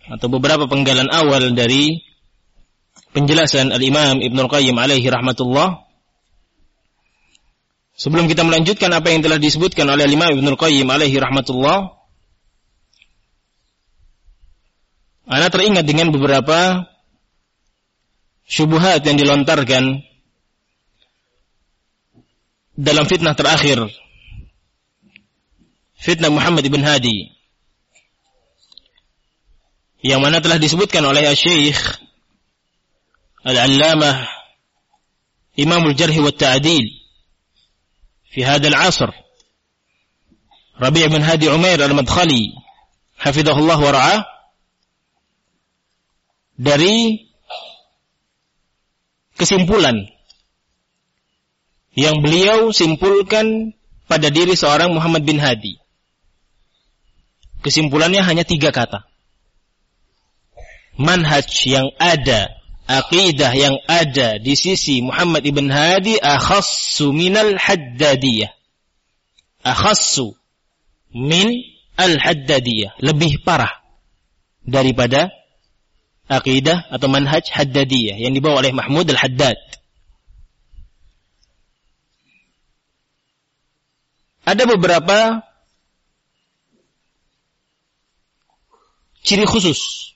S1: atau beberapa penggalan awal dari penjelasan Al-Imam Ibn Al-Qayyim alaihi rahmatullah. Sebelum kita melanjutkan apa yang telah disebutkan oleh Al-Imam Ibn Al-Qayyim alaihi rahmatullah. Ana teringat dengan beberapa syubhat yang dilontarkan dalam fitnah terakhir. Fitnah Muhammad ibn Hadi. Yang mana telah disebutkan oleh Syekh العلامة إمام الجرح والتعديل في هذا العصر ربيع بن هادي عمير المدخلي حفظه الله ورعاه dari kesimpulan yang beliau simpulkan pada diri seorang Muhammad bin Hadi. Kesimpulannya hanya tiga kata. Manhaj yang ada akidah yang ada di sisi Muhammad ibn Hadi akhassu minal haddadiyah. Akhassu min Al-Haddadiyah, lebih parah daripada akidah atau manhaj Haddadiyah yang dibawa oleh Mahmud Al-Haddad. Ada beberapa ciri khusus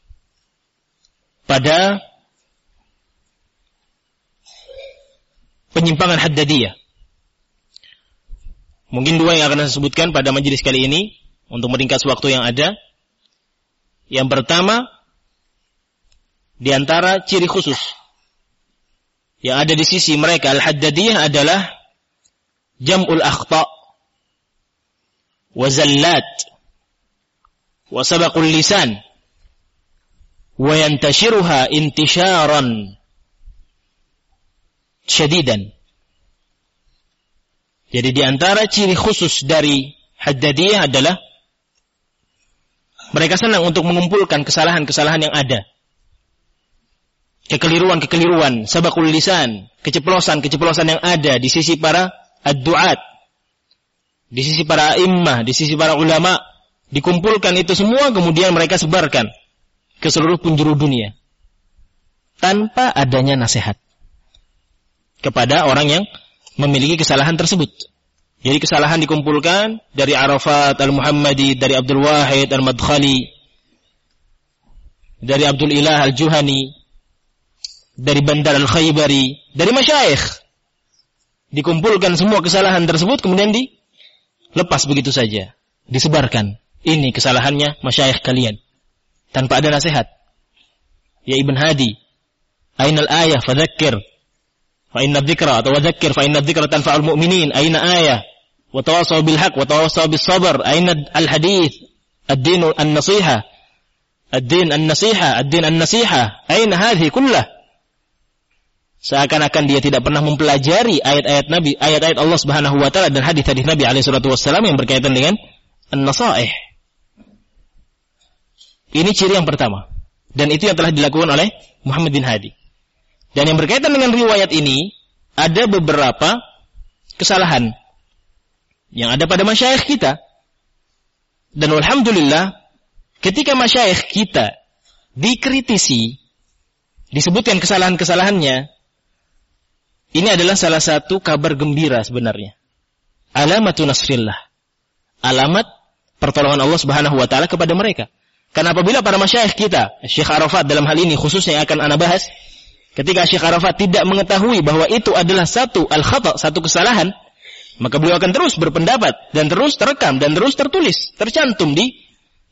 S1: pada penyimpangan haddadiyah. Mungkin dua yang akan saya sebutkan pada majelis kali ini untuk meringkas waktu yang ada. Yang pertama di antara ciri khusus yang ada di sisi mereka al-haddadiyah adalah jam'ul akhta wa zallat wa sabaqul lisan wa yantashiruha intisharan syadidan. Jadi di antara ciri khusus dari Haddadiyah adalah mereka senang untuk mengumpulkan kesalahan-kesalahan yang ada. Kekeliruan-kekeliruan, sabakul lisan, keceplosan-keceplosan yang ada di sisi para ad-du'at, di sisi para imah, di sisi para ulama, dikumpulkan itu semua kemudian mereka sebarkan ke seluruh penjuru dunia tanpa adanya nasihat kepada orang yang memiliki kesalahan tersebut. Jadi kesalahan dikumpulkan dari Arafat Al-Muhammadi, dari Abdul Wahid Al-Madkhali, dari Abdul Ilah Al-Juhani, dari Bandar Al-Khaybari, dari masyayikh. Dikumpulkan semua kesalahan tersebut kemudian di lepas begitu saja, disebarkan. Ini kesalahannya masyayikh kalian. Tanpa ada nasihat. Ya Ibn Hadi, Ainal ayah fadzakir. Fa inna dzikra atau wadzakir fa inna dzikra tanfa'ul mu'minin. Aina ayah? Wa tawasaw bil haq wa tawasaw bis sabr. Aina al hadith? Ad-din an-nasiha. Ad-din an-nasiha, ad-din an-nasiha. Aina hadhihi kullah? Seakan-akan dia tidak pernah mempelajari ayat-ayat Nabi, ayat-ayat Allah Subhanahu wa taala dan hadis-hadis Nabi alaihi salatu wasallam yang berkaitan dengan an-nasaih. Ini ciri yang pertama. Dan itu yang telah dilakukan oleh Muhammad bin Hadi. Dan yang berkaitan dengan riwayat ini, ada beberapa kesalahan yang ada pada masyayikh kita. Dan alhamdulillah, ketika masyayikh kita dikritisi, disebutkan kesalahan-kesalahannya, ini adalah salah satu kabar gembira sebenarnya. Alamatun nasrillah. Alamat pertolongan Allah Subhanahu wa taala kepada mereka. Karena apabila para masyayikh kita, Syekh Arafat dalam hal ini khususnya yang akan Anda bahas, ketika Syekh Arafat tidak mengetahui bahwa itu adalah satu al-khata, satu kesalahan, maka beliau akan terus berpendapat dan terus terekam dan terus tertulis, tercantum di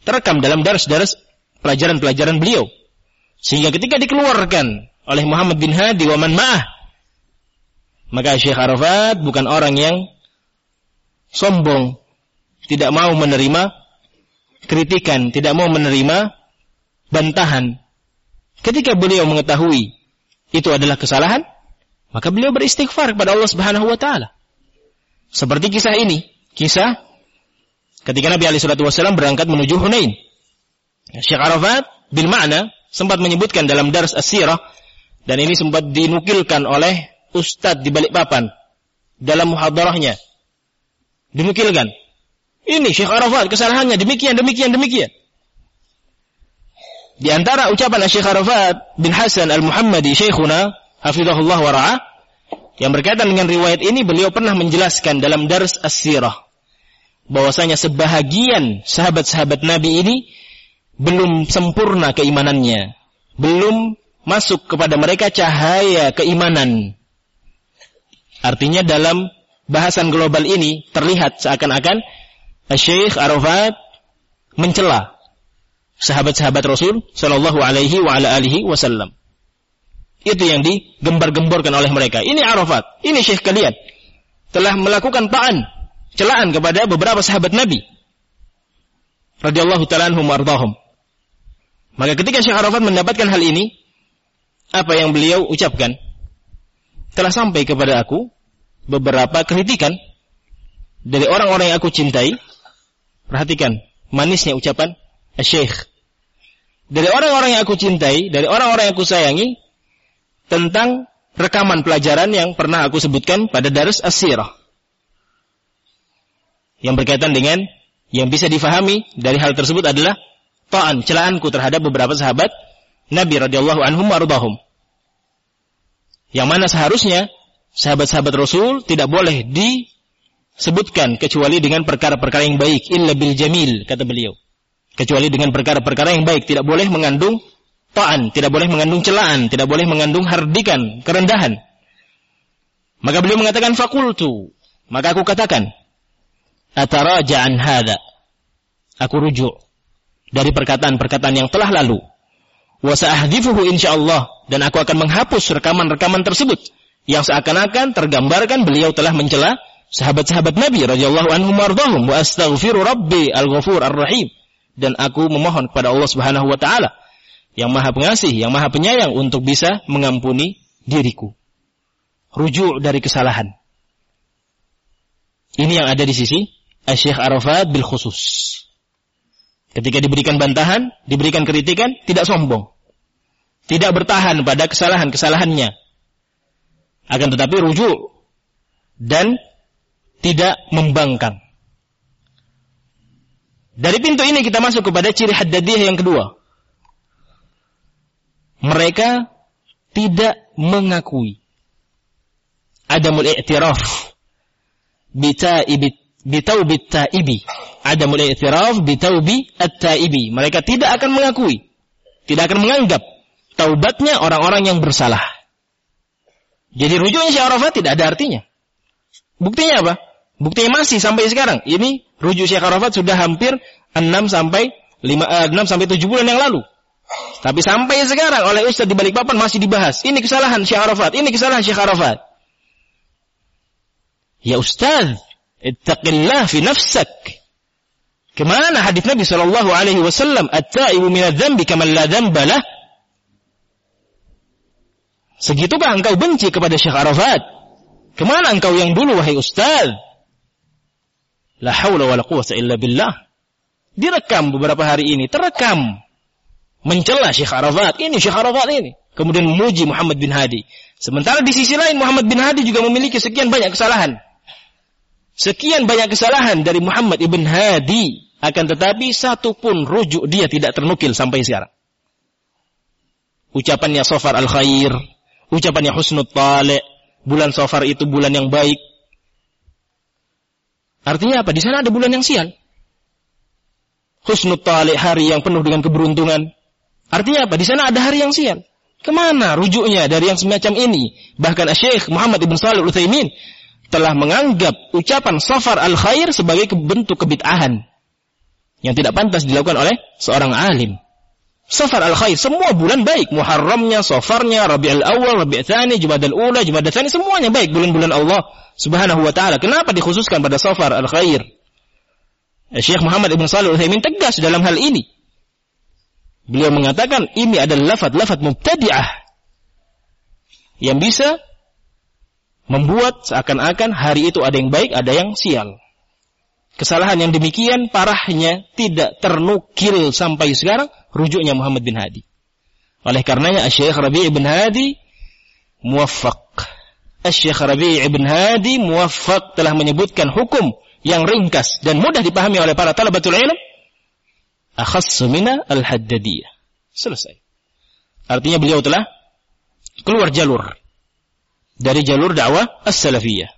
S1: terekam dalam daras-daras pelajaran-pelajaran beliau. Sehingga ketika dikeluarkan oleh Muhammad bin Hadi wa man ma'ah maka Syekh Arafat bukan orang yang sombong, tidak mau menerima kritikan, tidak mau menerima bantahan. Ketika beliau mengetahui itu adalah kesalahan, maka beliau beristighfar kepada Allah Subhanahu wa taala. Seperti kisah ini, kisah ketika Nabi alaihi salatu wasallam berangkat menuju Hunain. Syekh Arafat bil makna sempat menyebutkan dalam dars as-sirah dan ini sempat dinukilkan oleh ustadz di balik papan dalam muhadarahnya. Dinukilkan. Ini Syekh Arafat kesalahannya. Demikian demikian demikian di antara ucapan Syekh Arafat bin Hasan Al-Muhammadi Syekhuna hafizahullah wa ra'ah yang berkaitan dengan riwayat ini beliau pernah menjelaskan dalam dars as-sirah bahwasanya sebahagian sahabat-sahabat Nabi ini belum sempurna keimanannya belum masuk kepada mereka cahaya keimanan. Artinya dalam bahasan global ini terlihat seakan-akan Syekh Arafat mencela sahabat-sahabat Rasul Shallallahu Alaihi wa ala alihi Wasallam. Itu yang digembar-gemborkan oleh mereka. Ini Arafat, ini Syekh kalian telah melakukan ta'an, celaan kepada beberapa sahabat Nabi radhiyallahu taala anhum Maka ketika Syekh Arafat mendapatkan hal ini, apa yang beliau ucapkan? telah sampai kepada aku beberapa kritikan dari orang-orang yang aku cintai. Perhatikan manisnya ucapan Syekh. Dari orang-orang yang aku cintai, dari orang-orang yang aku sayangi tentang rekaman pelajaran yang pernah aku sebutkan pada Darus As-Sirah. Yang berkaitan dengan Yang bisa difahami dari hal tersebut adalah ta'an, celahanku terhadap beberapa sahabat Nabi radhiyallahu anhum wardahum. Yang mana seharusnya sahabat-sahabat Rasul tidak boleh disebutkan kecuali dengan perkara-perkara yang baik, illa bil jamil kata beliau. Kecuali dengan perkara-perkara yang baik, tidak boleh mengandung ta'an, tidak boleh mengandung celaan, tidak boleh mengandung hardikan, kerendahan. Maka beliau mengatakan fakultu. Maka aku katakan, ataraja'an hada. Aku rujuk dari perkataan-perkataan yang telah lalu. Wa sa'ahdhifuhu insyaallah dan aku akan menghapus rekaman-rekaman tersebut yang seakan-akan tergambarkan beliau telah mencela sahabat-sahabat Nabi radhiyallahu anhum wa astaghfiru rabbi al-ghafur ar-rahim dan aku memohon kepada Allah Subhanahu wa taala yang Maha Pengasih, yang Maha Penyayang untuk bisa mengampuni diriku. Rujuk dari kesalahan. Ini yang ada di sisi Syekh Arafat bil khusus. Ketika diberikan bantahan, diberikan kritikan, tidak sombong. Tidak bertahan pada kesalahan-kesalahannya. Akan tetapi rujuk dan tidak membangkang. Dari pintu ini kita masuk kepada ciri haddadiyah yang kedua. Mereka tidak mengakui adamul i'tiraf bitaibi bitaubit taibi. Adamul i'tiraf bitaubi at-taibi. Mereka tidak akan mengakui, tidak akan menganggap taubatnya orang-orang yang bersalah. Jadi rujuknya Syekh Arafat tidak ada artinya. Buktinya apa? Buktinya masih sampai sekarang. Ini rujuk Syekh Arafat sudah hampir 6 sampai 5 uh, 6 sampai 7 bulan yang lalu. Tapi sampai sekarang oleh Ustaz di balik papan masih dibahas. Ini kesalahan Syekh Arafat, ini kesalahan Syekh Arafat. Ya Ustaz, ittaqillah fi nafsak. Ke mana hadis Nabi sallallahu alaihi wasallam, "At-ta'ibu min adz-dzambi kama la lah." Segitukah engkau benci kepada Syekh Arafat? Ke mana engkau yang dulu wahai ustaz? La haula wala quwwata illa billah. Direkam beberapa hari ini, terekam mencela Syekh Arafat. Ini Syekh Arafat ini. Kemudian memuji Muhammad bin Hadi. Sementara di sisi lain Muhammad bin Hadi juga memiliki sekian banyak kesalahan. Sekian banyak kesalahan dari Muhammad ibn Hadi. Akan tetapi satu pun rujuk dia tidak ternukil sampai sekarang. Ucapannya Sofar al-Khair. Ucapannya Husnul Tale. Bulan Sofar itu bulan yang baik. Artinya apa? Di sana ada bulan yang sial. Husnul Tale hari yang penuh dengan keberuntungan. Artinya apa? Di sana ada hari yang sial. Ke mana rujuknya dari yang semacam ini? Bahkan Syekh Muhammad Ibn Salih Uthaymin telah menganggap ucapan safar al-khair sebagai bentuk kebid'ahan yang tidak pantas dilakukan oleh seorang alim. Safar al-khair, semua bulan baik. Muharramnya, safarnya, Rabi'ul Awal, Rabi' Tsani, Jumadal Ula, Jumadal Tsani, semuanya baik bulan-bulan Allah Subhanahu wa taala. Kenapa dikhususkan pada safar al-khair? Syekh Muhammad Ibn Shalih Al-Utsaimin tegas dalam hal ini. Beliau mengatakan ini adalah lafaz-lafaz mubtadi'ah yang bisa membuat seakan-akan hari itu ada yang baik, ada yang sial. Kesalahan yang demikian parahnya tidak ternukil sampai sekarang rujuknya Muhammad bin Hadi. Oleh karenanya Syekh Rabi' bin Hadi muwaffaq. Syekh Rabi' bin Hadi muwaffaq telah menyebutkan hukum yang ringkas dan mudah dipahami oleh para talabatul ilm akhassu mina al-haddadiyah. Selesai. Artinya beliau telah keluar jalur dari jalur dakwah as-salafiyah.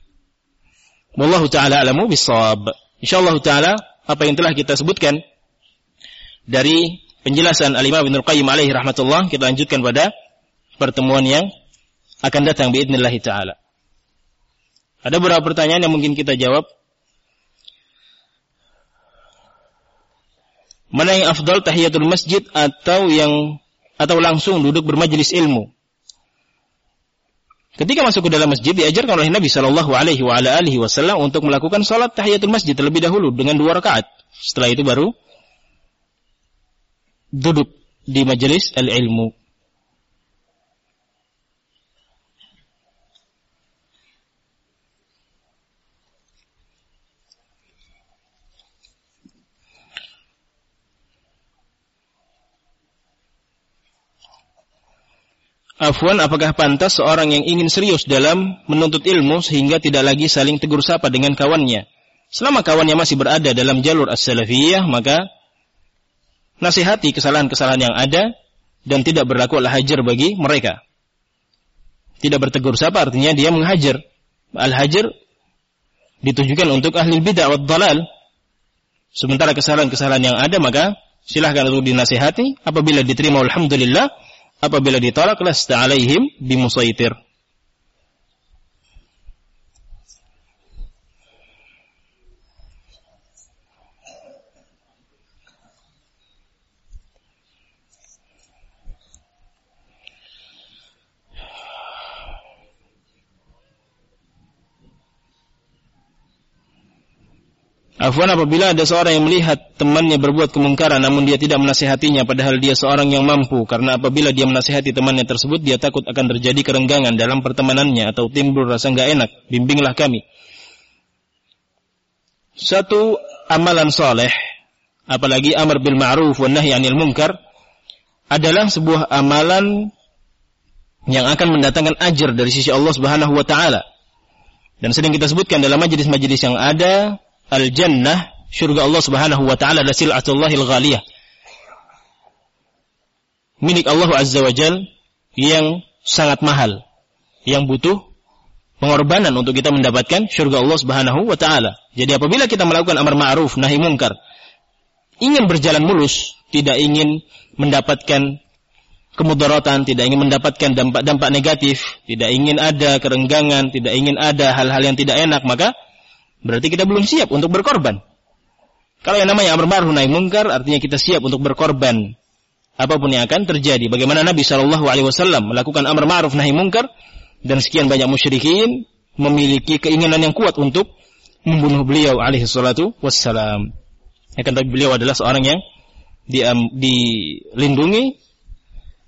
S1: Wallahu taala alamu bisawab Insyaallah taala apa yang telah kita sebutkan dari penjelasan Al-Imam Ibnu Qayyim alaihi rahmatullah kita lanjutkan pada pertemuan yang akan datang باذنillah taala. Ada beberapa pertanyaan yang mungkin kita jawab. Mana yang afdal tahiyatul masjid atau yang atau langsung duduk bermajelis ilmu? Ketika masuk ke dalam masjid diajarkan oleh Nabi Shallallahu Alaihi Wasallam untuk melakukan salat tahiyatul masjid terlebih dahulu dengan dua rakaat. Setelah itu baru duduk di majelis al-ilmu. Afwan, apakah pantas seorang yang ingin serius dalam menuntut ilmu sehingga tidak lagi saling tegur sapa dengan kawannya Selama kawannya masih berada dalam jalur as-salafiyah, maka nasihati kesalahan-kesalahan yang ada dan tidak berlaku al-hajar bagi mereka. Tidak bertegur sapa artinya dia menghajar. Al-hajar ditujukan untuk ahli bid'ah wa dalal. Sementara kesalahan-kesalahan yang ada maka silahkan untuk dinasihati apabila diterima alhamdulillah apabila ditolak lasta alaihim bimusaitir. Afwan apabila ada seorang yang melihat temannya berbuat kemungkaran namun dia tidak menasihatinya padahal dia seorang yang mampu karena apabila dia menasihati temannya tersebut dia takut akan terjadi kerenggangan dalam pertemanannya atau timbul rasa enggak enak. Bimbinglah kami. Satu amalan soleh apalagi amar bil ma'ruf wa nahi 'anil munkar adalah sebuah amalan yang akan mendatangkan ajar dari sisi Allah Subhanahu wa taala. Dan sering kita sebutkan dalam majelis-majelis yang ada al-jannah, surga Allah Subhanahu wa taala adalah sil'atullahil ghaliyah. Milik Allah Azza wa Jal yang sangat mahal, yang butuh pengorbanan untuk kita mendapatkan surga Allah Subhanahu wa taala. Jadi apabila kita melakukan amar ma'ruf nahi mungkar, ingin berjalan mulus, tidak ingin mendapatkan kemudaratan, tidak ingin mendapatkan dampak-dampak negatif, tidak ingin ada kerenggangan, tidak ingin ada hal-hal yang tidak enak, maka Berarti kita belum siap untuk berkorban. Kalau yang namanya amar ma'ruf nahi mungkar artinya kita siap untuk berkorban apa pun yang akan terjadi. Bagaimana Nabi Shallallahu alaihi wasallam melakukan amar ma'ruf nahi mungkar dan sekian banyak musyrikin memiliki keinginan yang kuat untuk membunuh beliau alaihi salatu wassalam. Akan tapi beliau adalah seorang yang di, dilindungi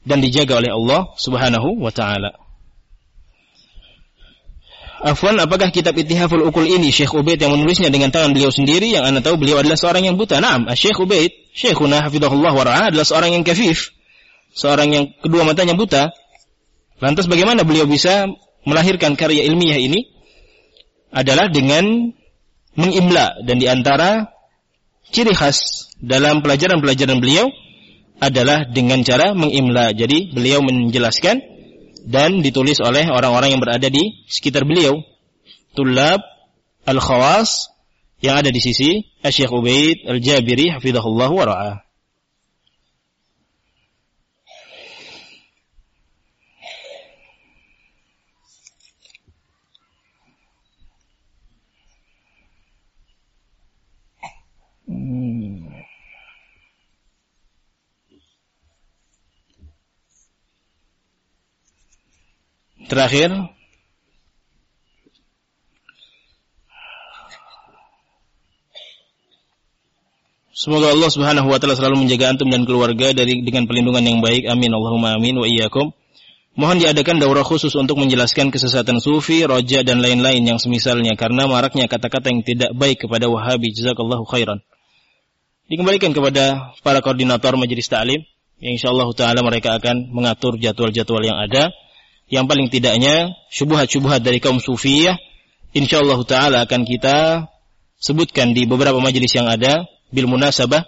S1: dan dijaga oleh Allah Subhanahu wa taala. Afwan, apakah kitab Ittihaful Ukul ini Syekh Ubaid yang menulisnya dengan tangan beliau sendiri yang anda tahu beliau adalah seorang yang buta. Naam, Syekh Ubaid, Syekhuna hafizahullah wa adalah seorang yang kafif. Seorang yang kedua matanya buta. Lantas bagaimana beliau bisa melahirkan karya ilmiah ini? Adalah dengan mengimla dan di antara ciri khas dalam pelajaran-pelajaran beliau adalah dengan cara mengimla. Jadi beliau menjelaskan dan ditulis oleh orang-orang yang berada di sekitar beliau. Tulab al-khawas yang ada di sisi Syekh Ubaid al-Jabiri hafizahullah wa ra'ah. Terakhir Semoga Allah Subhanahu wa taala selalu menjaga antum dan keluarga dari dengan perlindungan yang baik. Amin Allahumma amin wa iyyakum. Mohon diadakan daurah khusus untuk menjelaskan kesesatan sufi, roja dan lain-lain yang semisalnya karena maraknya kata-kata yang tidak baik kepada Wahabi. Jazakallahu khairan. Dikembalikan kepada para koordinator majelis ta'lim yang insyaallah taala mereka akan mengatur jadwal-jadwal yang ada yang paling tidaknya syubhat-syubhat dari kaum sufiyah insyaallah taala akan kita sebutkan di beberapa majelis yang ada bil munasabah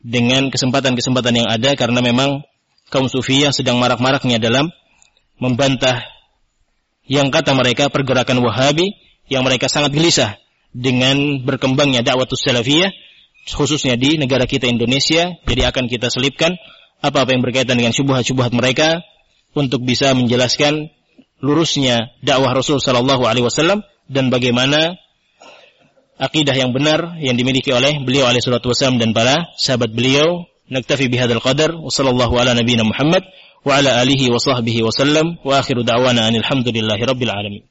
S1: dengan kesempatan-kesempatan yang ada karena memang kaum sufiyah sedang marak-maraknya dalam membantah yang kata mereka pergerakan Wahabi yang mereka sangat gelisah dengan berkembangnya dakwah salafiyah khususnya di negara kita Indonesia. Jadi akan kita selipkan apa-apa yang berkaitan dengan syubhat-syubhat mereka untuk bisa menjelaskan lurusnya dakwah Rasul sallallahu alaihi wasallam dan bagaimana akidah yang benar yang dimiliki oleh beliau alaihi salatu wasallam dan para sahabat beliau. Naktafi bihadzal qadar wa sallallahu ala nabiyyina Muhammad wa ala alihi wa sahbihi wasallam wa akhiru da'wana anil hamdulillahi rabbil alamin.